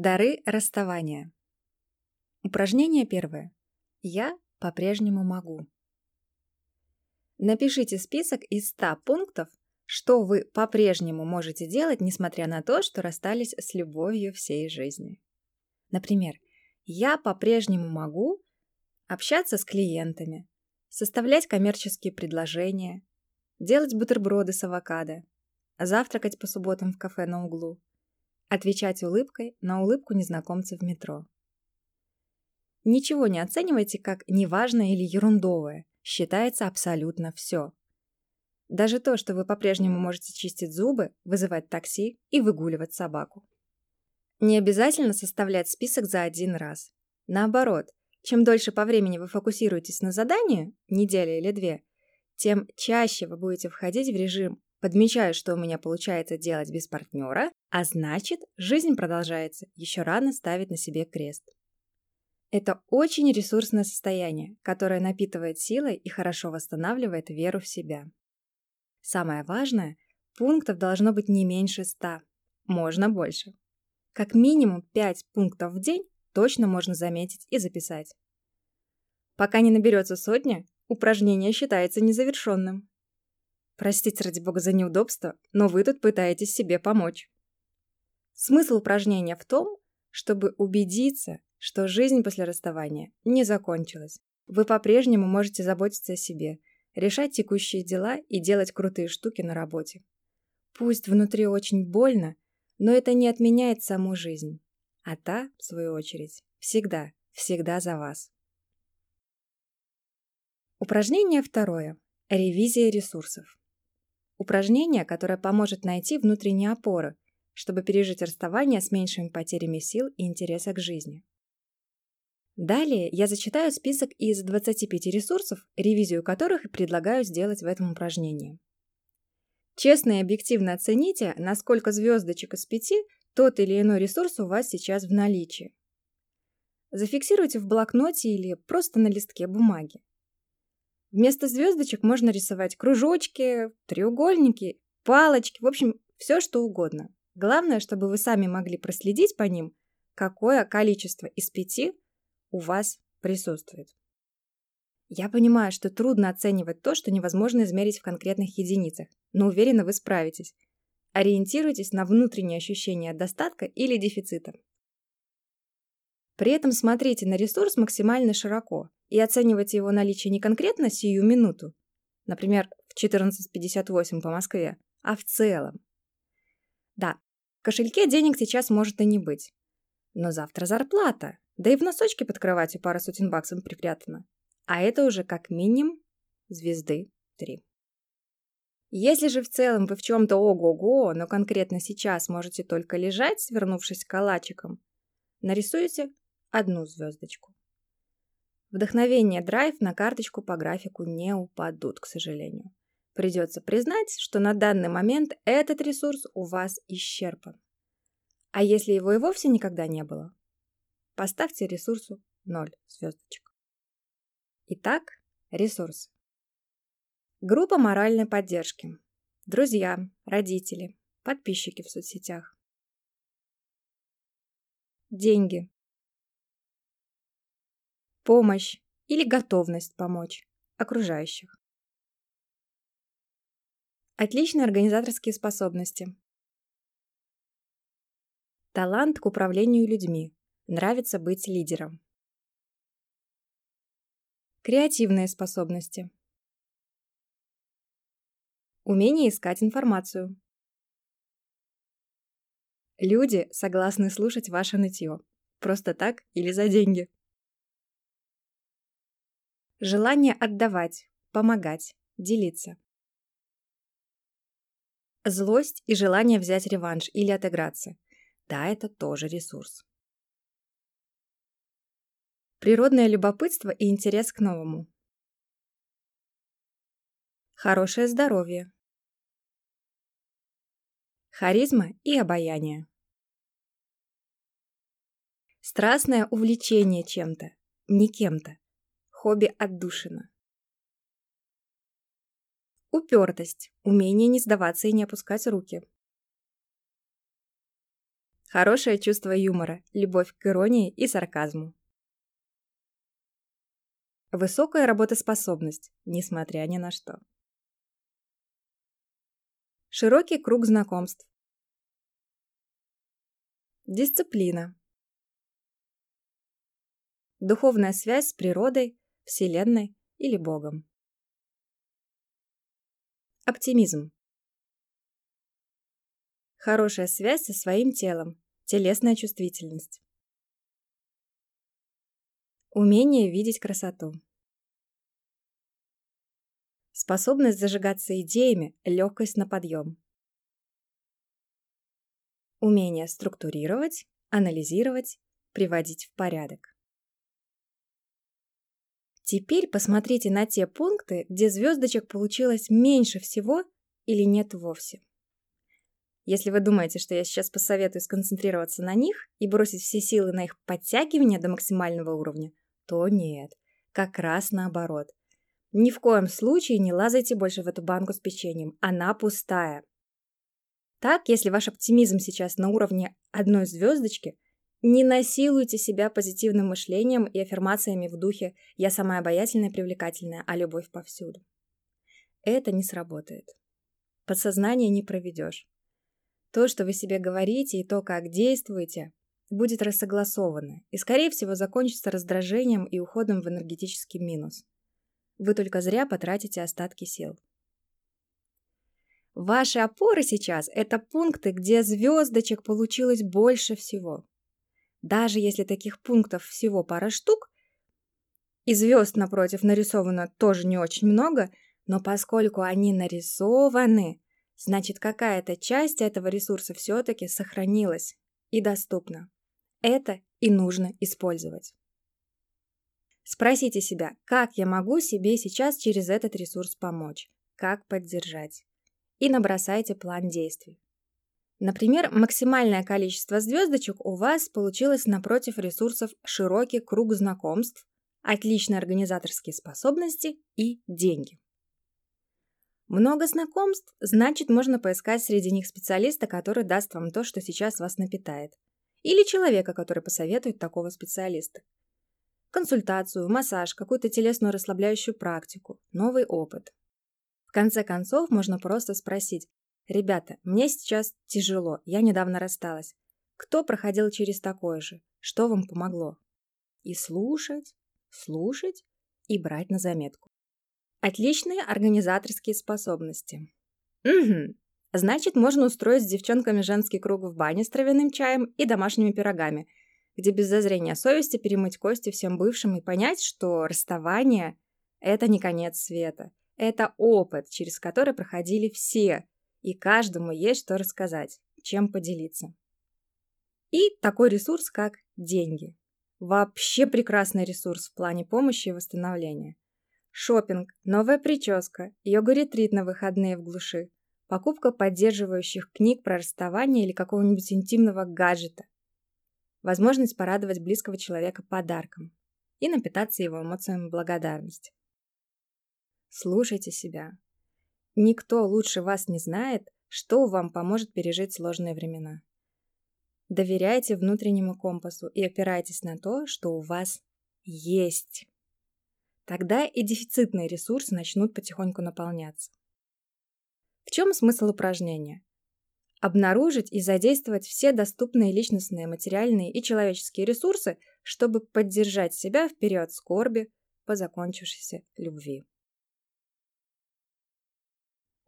Дары расставания. Упражнение первое. Я по-прежнему могу. Напишите список из 100 пунктов, что вы по-прежнему можете делать, несмотря на то, что расстались с любовью всей жизни. Например, я по-прежнему могу общаться с клиентами, составлять коммерческие предложения, делать бутерброды с авокадо, завтракать по субботам в кафе на углу, Отвечать улыбкой на улыбку незнакомца в метро. Ничего не оценивайте как неважное или ерундовое. Считается абсолютно все. Даже то, что вы по-прежнему можете чистить зубы, вызывать такси и выгуливать собаку. Не обязательно составлять список за один раз. Наоборот, чем дольше по времени вы фокусируетесь на задании, неделя или две, тем чаще вы будете входить в режим Подмечаю, что у меня получается делать без партнера, а значит, жизнь продолжается, еще рано ставить на себе крест. Это очень ресурсное состояние, которое напитывает силой и хорошо восстанавливает веру в себя. Самое важное, пунктов должно быть не меньше 100, можно больше. Как минимум 5 пунктов в день точно можно заметить и записать. Пока не наберется сотня, упражнение считается незавершенным. Простите, ради бога, за неудобство, но вы тут пытаетесь себе помочь. Смысл упражнения в том, чтобы убедиться, что жизнь после расставания не закончилась. Вы по-прежнему можете заботиться о себе, решать текущие дела и делать крутые штуки на работе. Пусть внутри очень больно, но это не отменяет саму жизнь. А та, в свою очередь, всегда, всегда за вас. Упражнение второе. Ревизия ресурсов. Упражнение, которое поможет найти внутренние опоры, чтобы пережить расставание с меньшими потерями сил и интереса к жизни. Далее я зачитаю список из 25 ресурсов, ревизию которых и предлагаю сделать в этом упражнении. Честно и объективно оцените, насколько звездочек из пяти тот или иной ресурс у вас сейчас в наличии. Зафиксируйте в блокноте или просто на листке бумаги. Вместо звездочек можно рисовать кружочки, треугольники, палочки, в общем, все что угодно. Главное, чтобы вы сами могли проследить по ним, какое количество из пяти у вас присутствует. Я понимаю, что трудно оценивать то, что невозможно измерить в конкретных единицах, но уверена, вы справитесь. Ориентируйтесь на внутренние ощущения достатка или дефицита. При этом смотрите на ресурс максимально широко и оценивайте его наличие не конкретно сию минуту, например, в 14.58 по Москве, а в целом. Да, в кошельке денег сейчас может и не быть. Но завтра зарплата, да и в носочке под кроватью пара сотен баксов припрятана. А это уже как минимум звезды 3. Если же в целом вы в чем-то ого-го, но конкретно сейчас можете только лежать, свернувшись калачиком, нарисуйте одну звездочку. Вдохновение драйв на карточку по графику не упадут, к сожалению. Придется признать, что на данный момент этот ресурс у вас исчерпан. А если его и вовсе никогда не было, поставьте ресурсу 0 звездочек. Итак, ресурсы. Группа моральной поддержки. Друзья, родители, подписчики в соцсетях. Деньги помощь или готовность помочь окружающих. Отличные организаторские способности. Талант к управлению людьми. Нравится быть лидером. Креативные способности. Умение искать информацию. Люди согласны слушать ваше нытье. Просто так или за деньги. Желание отдавать, помогать, делиться. Злость и желание взять реванш или отыграться. Да, это тоже ресурс. Природное любопытство и интерес к новому. Хорошее здоровье. Харизма и обаяние. Страстное увлечение чем-то, не кем-то. Хобби отдушина. Упертость. Умение не сдаваться и не опускать руки. Хорошее чувство юмора, любовь к иронии и сарказму. Высокая работоспособность, несмотря ни на что. Широкий круг знакомств. Дисциплина. Духовная связь с природой, Вселенной или Богом. Оптимизм. Хорошая связь со своим телом, телесная чувствительность. Умение видеть красоту. Способность зажигаться идеями, легкость на подъем. Умение структурировать, анализировать, приводить в порядок. Теперь посмотрите на те пункты, где звездочек получилось меньше всего или нет вовсе. Если вы думаете, что я сейчас посоветую сконцентрироваться на них и бросить все силы на их подтягивание до максимального уровня, то нет, как раз наоборот. Ни в коем случае не лазайте больше в эту банку с печеньем, она пустая. Так, если ваш оптимизм сейчас на уровне одной звездочки, не насилуйте себя позитивным мышлением и аффирмациями в духе «я самая обаятельная и привлекательная, а любовь повсюду». Это не сработает. Подсознание не проведешь. То, что вы себе говорите и то, как действуете, будет рассогласовано и, скорее всего, закончится раздражением и уходом в энергетический минус. Вы только зря потратите остатки сил. Ваши опоры сейчас – это пункты, где звездочек получилось больше всего. Даже если таких пунктов всего пара штук, и звезд напротив нарисовано тоже не очень много, но поскольку они нарисованы, значит какая-то часть этого ресурса все-таки сохранилась и доступна. Это и нужно использовать. Спросите себя, как я могу себе сейчас через этот ресурс помочь, как поддержать. И набросайте план действий. Например, максимальное количество звездочек у вас получилось напротив ресурсов широкий круг знакомств, отличные организаторские способности и деньги. Много знакомств, значит, можно поискать среди них специалиста, который даст вам то, что сейчас вас напитает. Или человека, который посоветует такого специалиста. Консультацию, массаж, какую-то телесную расслабляющую практику, новый опыт. В конце концов, можно просто спросить, Ребята, мне сейчас тяжело, я недавно рассталась. Кто проходил через такое же? Что вам помогло? И слушать, слушать и брать на заметку. Отличные организаторские способности. Угу. Значит, можно устроить с девчонками женский круг в бане с травяным чаем и домашними пирогами, где без зазрения совести перемыть кости всем бывшим и понять, что расставание – это не конец света. Это опыт, через который проходили все, и каждому есть что рассказать, чем поделиться. И такой ресурс, как деньги. Вообще прекрасный ресурс в плане помощи и восстановления. Шопинг, новая прическа, йога-ретрит на выходные в глуши, покупка поддерживающих книг про расставание или какого-нибудь интимного гаджета, возможность порадовать близкого человека подарком и напитаться его эмоциями благодарности. Слушайте себя, Никто лучше вас не знает, что вам поможет пережить сложные времена. Доверяйте внутреннему компасу и опирайтесь на то, что у вас есть. Тогда и дефицитные ресурсы начнут потихоньку наполняться. В чем смысл упражнения? Обнаружить и задействовать все доступные личностные, материальные и человеческие ресурсы, чтобы поддержать себя в период скорби по закончившейся любви.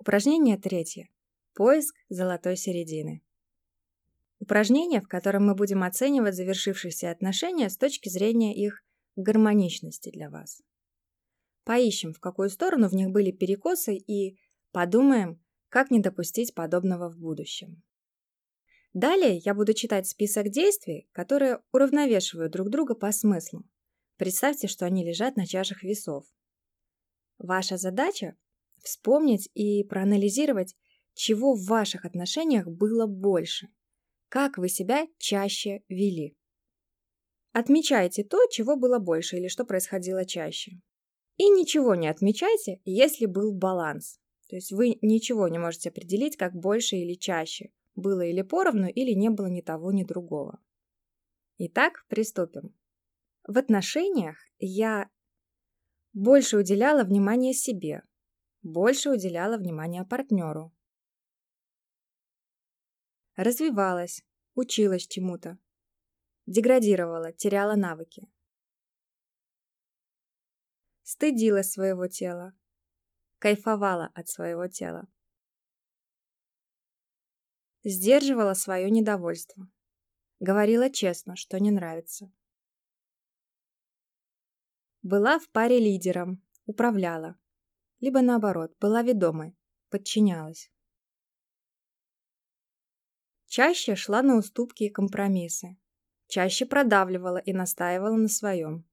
Упражнение третье. Поиск золотой середины. Упражнение, в котором мы будем оценивать завершившиеся отношения с точки зрения их гармоничности для вас. Поищем, в какую сторону в них были перекосы и подумаем, как не допустить подобного в будущем. Далее я буду читать список действий, которые уравновешивают друг друга по смыслу. Представьте, что они лежат на чашах весов. Ваша задача Вспомнить и проанализировать, чего в ваших отношениях было больше. Как вы себя чаще вели. Отмечайте то, чего было больше или что происходило чаще. И ничего не отмечайте, если был баланс. То есть вы ничего не можете определить, как больше или чаще. было или поровну, или не было ни того, ни другого. Итак, приступим. В отношениях я больше уделяла внимания себе, больше уделяла внимания партнеру. Развивалась, училась чему-то. Деградировала, теряла навыки. Стыдилась своего тела. Кайфовала от своего тела. Сдерживала свое недовольство. Говорила честно, что не нравится. Была в паре лидером, управляла. Либо наоборот, была ведомой, подчинялась. Чаще шла на уступки и компромиссы. Чаще продавливала и настаивала на своем.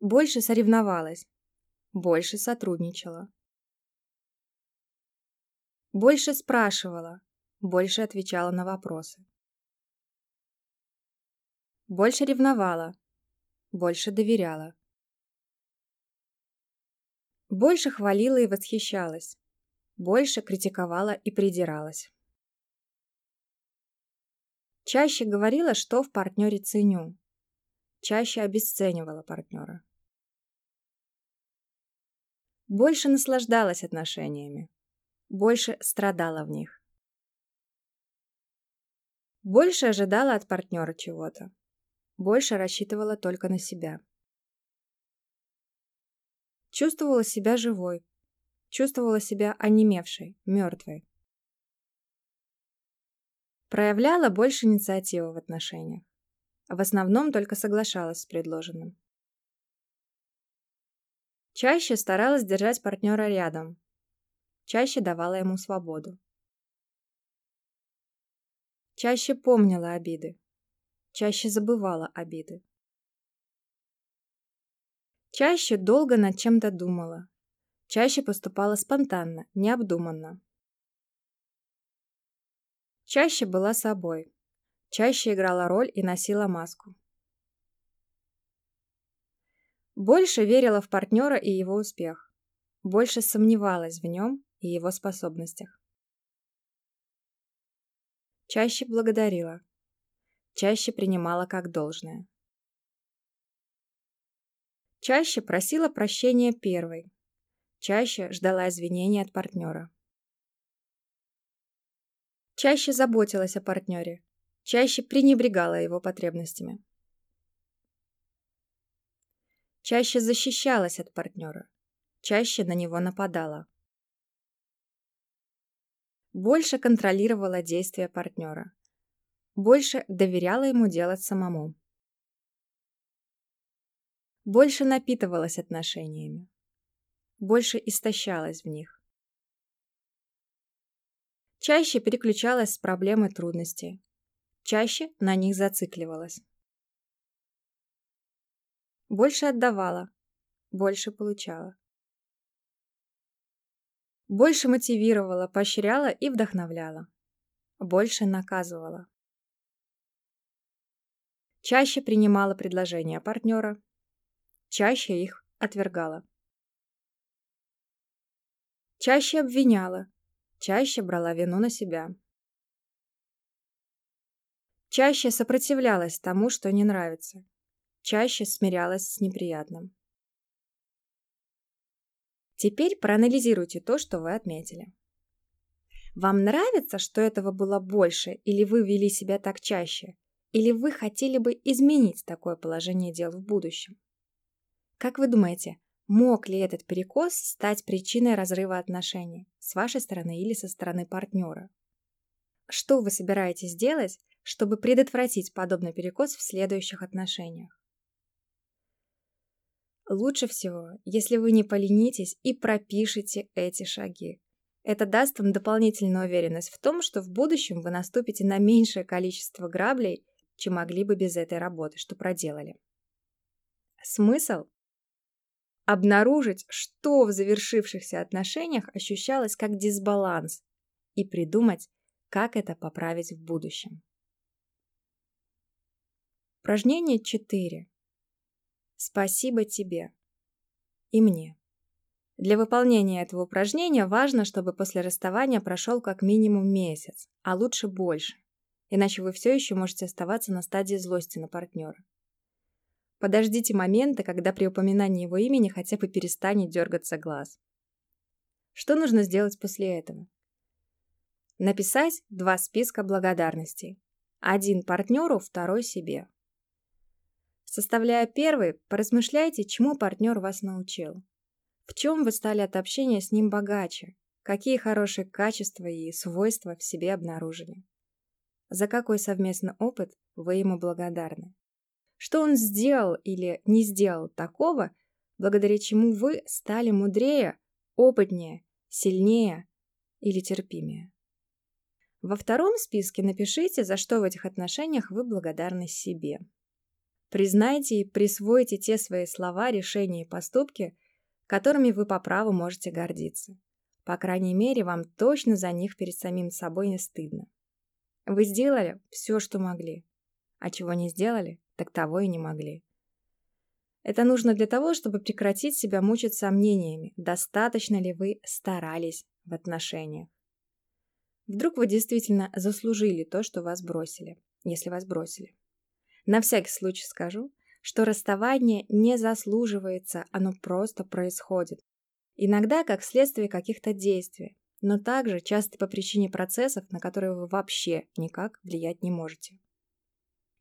Больше соревновалась. Больше сотрудничала. Больше спрашивала. Больше отвечала на вопросы. Больше ревновала. Больше доверяла. Больше хвалила и восхищалась больше критиковала и придиралась. Чаще говорила, что в партнере ценю. Чаще обесценивала партнера. Больше наслаждалась отношениями. Больше страдала в них. Больше ожидала от партнера чего-то. Больше рассчитывала только на себя. Чувствовала себя живой, чувствовала себя онемевшей, мертвой. Проявляла больше инициативы в отношениях. В основном только соглашалась с предложенным. Чаще старалась держать партнера рядом. Чаще давала ему свободу. Чаще помнила обиды. Чаще забывала обиды. Чаще долго над чем-то думала, Чаще поступала спонтанно, необдуманно. Чаще была собой. Чаще играла роль и носила маску. Больше верила в партнера и его успех. Больше сомневалась в нем и его способностях. Чаще благодарила. Чаще принимала как должное. Чаще просила прощения первой, Чаще ждала извинений от партнера. Чаще заботилась о партнере. Чаще пренебрегала его потребностями. Чаще защищалась от партнера. Чаще на него нападала. Больше контролировала действия партнера. Больше доверяла ему делать самому. Больше напитывалась отношениями больше истощалась в них. Чаще переключалась с проблем и трудностей. Чаще на них зацикливалась. Больше отдавала, больше получала. Больше мотивировала, поощряла и вдохновляла. Больше наказывала. Чаще принимала предложения партнера, чаще их отвергала. Чаще обвиняла, чаще брала вину на себя. Чаще сопротивлялась тому, что не нравится. Чаще смирялась с неприятным. Теперь проанализируйте то, что вы отметили. Вам нравится, что этого было больше, или вы вели себя так чаще? Или вы хотели бы изменить такое положение дел в будущем? Как вы думаете, Мог ли этот перекос стать причиной разрыва отношений с вашей стороны или со стороны партнера? Что вы собираетесь делать, чтобы предотвратить подобный перекос в следующих отношениях? Лучше всего, если вы не поленитесь и пропишите эти шаги. Это даст вам дополнительную уверенность в том, что в будущем вы наступите на меньшее количество граблей, чем могли бы без этой работы, что проделали. Смысл обнаружить, что в завершившихся отношениях ощущалось как дисбаланс, и придумать, как это поправить в будущем. Упражнение 4. Спасибо тебе и мне. Для выполнения этого упражнения важно, чтобы после расставания прошел как минимум месяц, а лучше больше, иначе вы все еще можете оставаться на стадии злости на партнера. Подождите момента, когда при упоминании его имени хотя бы перестанет дергаться глаз. Что нужно сделать после этого? Написать два списка благодарностей. Один партнеру, второй себе. Составляя первый, поразмышляйте, чему партнер вас научил. В чем вы стали от общения с ним богаче? Какие хорошие качества и свойства в себе обнаружили? За какой совместный опыт вы ему благодарны? Что он сделал или не сделал такого, благодаря чему вы стали мудрее, опытнее, сильнее или терпимее? Во втором списке напишите, за что в этих отношениях вы благодарны себе. Признайте и присвойте те свои слова, решения и поступки, которыми вы по праву можете гордиться. По крайней мере, вам точно за них перед самим собой не стыдно. Вы сделали все, что могли. А чего не сделали, так того и не могли. Это нужно для того, чтобы прекратить себя мучить сомнениями, достаточно ли вы старались в отношениях. Вдруг вы действительно заслужили то, что вас бросили, если вас бросили. На всякий случай скажу, что расставание не заслуживается, оно просто происходит. Иногда как следствие каких-то действий, но также часто по причине процессов, на которые вы вообще никак влиять не можете.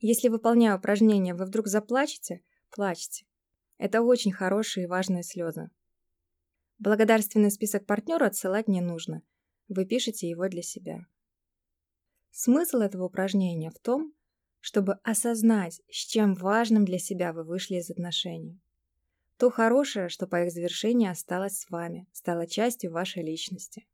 Если выполняя упражнения вы вдруг заплачете, плачьте. Это очень хорошие и важные слезы. Благодарственный список партнера отсылать не нужно. Вы пишете его для себя. Смысл этого упражнения в том, чтобы осознать, с чем важным для себя вы вышли из отношений. То хорошее, что по их завершении осталось с вами, стало частью вашей личности.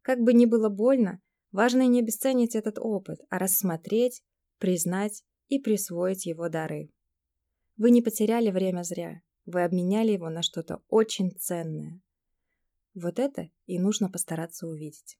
Как бы ни было больно, важно не обесценить этот опыт, а рассмотреть, признать и присвоить его дары. Вы не потеряли время зря, вы обменяли его на что-то очень ценное. Вот это и нужно постараться увидеть.